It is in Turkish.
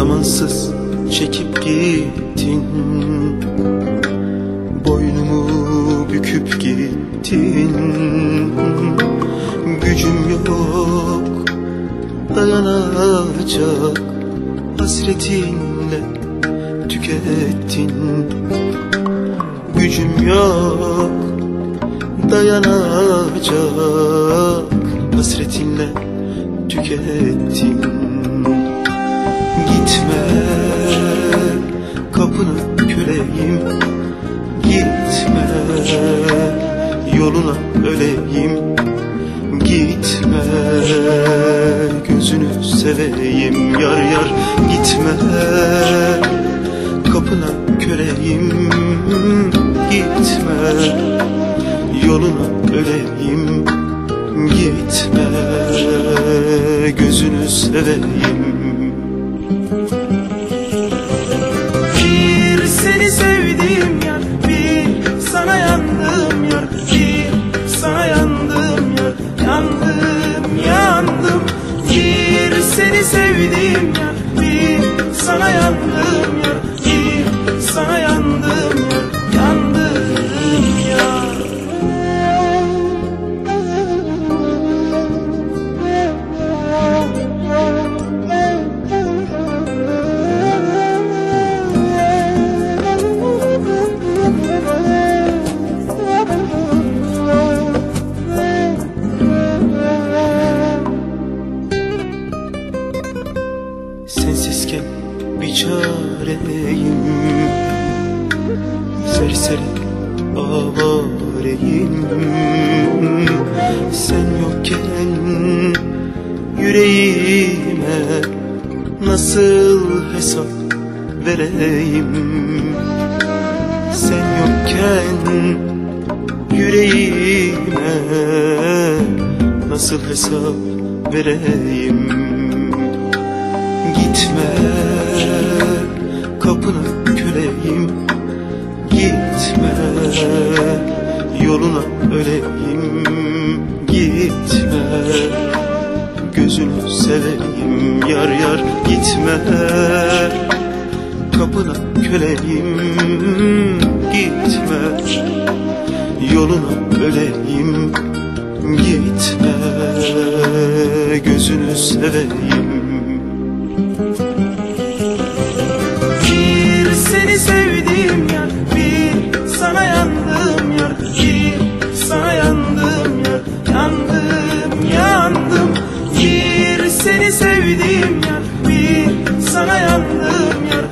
Zamansız çekip gittin. Boynumu büküp gittin. Gücüm yok dayanacak Hasretinle tükettin. Gücüm yok dayanacak Hasretinle tükettin. Yoluna öleyim. Gitme gözünü seveyim. Yar yar Gitme kapına köleyim Gitme yoluna öleyim. Gitme gözünü seveyim Sensizken bir çareyim. Serseri avareyim. Sen yokken yüreğime Nasıl hesap vereyim? Sen yokken yüreğime Nasıl hesap vereyim Gitme kapına köleyim Gitme yoluna öleyim. Gitme gözünü seveyim. Yar yar Gitme kapına köleyim. Gitme yoluna öleyim. Gitme gözünü seveyim Gir seni sevdiğim yar Bir sana yandım yar Gir sana yandım yar Yandım yandım. Gir seni sevdiğim yar Bir sana yandım yar